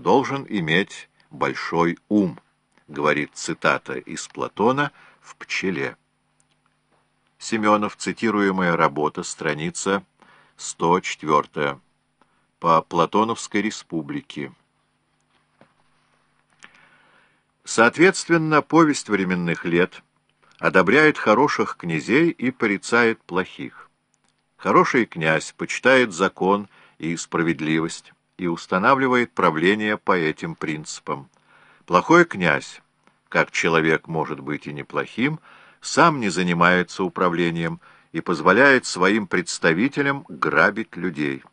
должен иметь большой ум, говорит цитата из Платона в «Пчеле». Семенов, цитируемая работа, страница 104 по Платоновской республике. Соответственно, повесть временных лет одобряет хороших князей и порицает плохих. Хороший князь почитает закон и справедливость и устанавливает правление по этим принципам. Плохой князь, как человек может быть и неплохим, сам не занимается управлением и позволяет своим представителям грабить людей.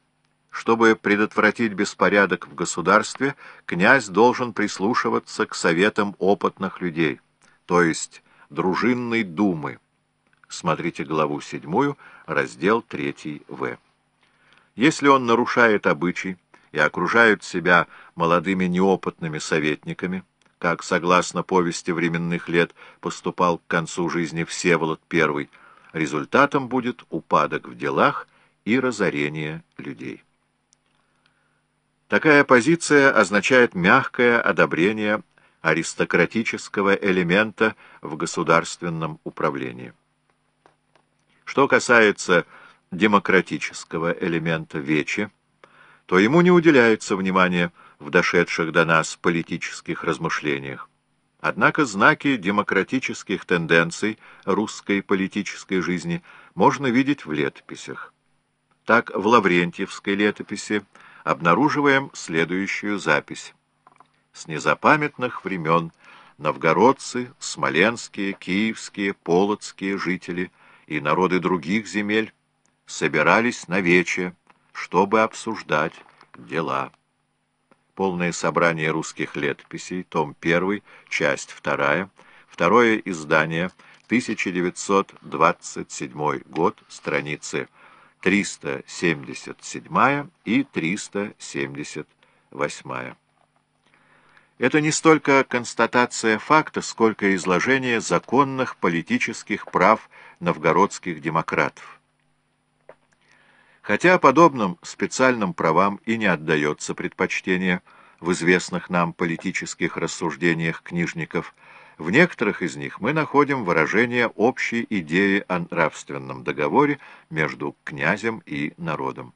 Чтобы предотвратить беспорядок в государстве, князь должен прислушиваться к советам опытных людей, то есть дружинной думы. Смотрите главу 7, раздел 3 В. Если он нарушает обычай и окружает себя молодыми неопытными советниками, как, согласно повести временных лет, поступал к концу жизни Всеволод I, результатом будет упадок в делах и разорение людей. Такая позиция означает мягкое одобрение аристократического элемента в государственном управлении. Что касается демократического элемента Вечи, то ему не уделяется внимания в дошедших до нас политических размышлениях. Однако знаки демократических тенденций русской политической жизни можно видеть в летописях. Так в Лаврентьевской летописи обнаруживаем следующую запись. С незапамятных времен новгородцы, смоленские, киевские, полоцкие жители и народы других земель собирались на вече, чтобы обсуждать дела. Полное собрание русских летописей, том 1, часть 2, второе издание, 1927 год, страницы 377 и 378. Это не столько констатация факта, сколько изложение законных политических прав новгородских демократов. Хотя подобным специальным правам и не отдается предпочтение в известных нам политических рассуждениях книжников – в некоторых из них мы находим выражение общей идеи о нравственном договоре между князем и народом.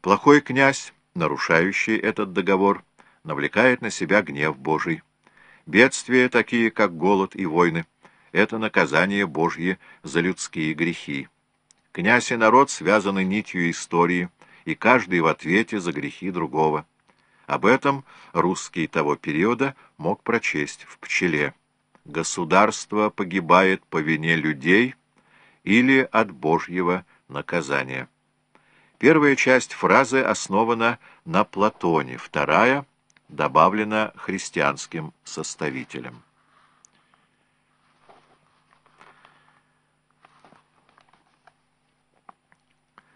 Плохой князь, нарушающий этот договор, навлекает на себя гнев Божий. Бедствия, такие как голод и войны, — это наказание Божье за людские грехи. Князь и народ связаны нитью истории, и каждый в ответе за грехи другого. Об этом русский того периода мог прочесть в «Пчеле» государство погибает по вине людей или от Божьего наказания. Первая часть фразы основана на Платоне, вторая добавлена христианским составителем.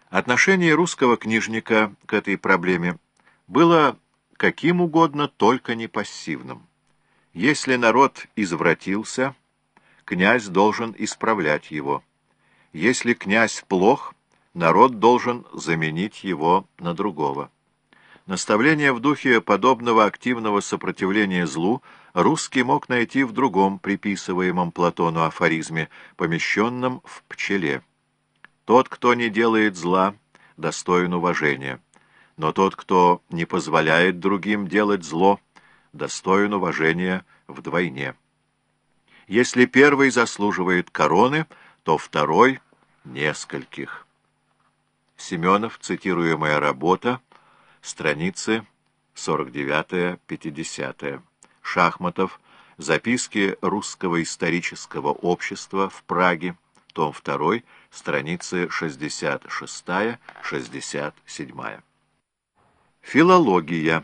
Отношение русского книжника к этой проблеме было каким угодно, только не пассивным. Если народ извратился, князь должен исправлять его. Если князь плох, народ должен заменить его на другого. Наставление в духе подобного активного сопротивления злу русский мог найти в другом приписываемом Платону афоризме, помещенном в «Пчеле». «Тот, кто не делает зла, достоин уважения, но тот, кто не позволяет другим делать зло, достоин уважения вдвойне. Если первый заслуживает короны, то второй — нескольких. Семенов, цитируемая работа, страницы 49-50. Шахматов, записки Русского исторического общества в Праге, том 2, страницы 66-67. Филология.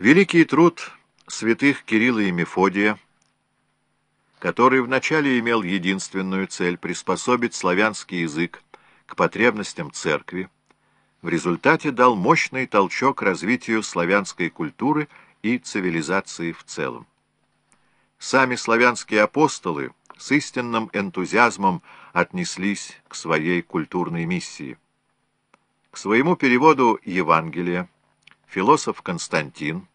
Великий труд святых Кирилла и Мефодия, который вначале имел единственную цель приспособить славянский язык к потребностям церкви, в результате дал мощный толчок развитию славянской культуры и цивилизации в целом. Сами славянские апостолы с истинным энтузиазмом отнеслись к своей культурной миссии. К своему переводу Евангелия философ Константин,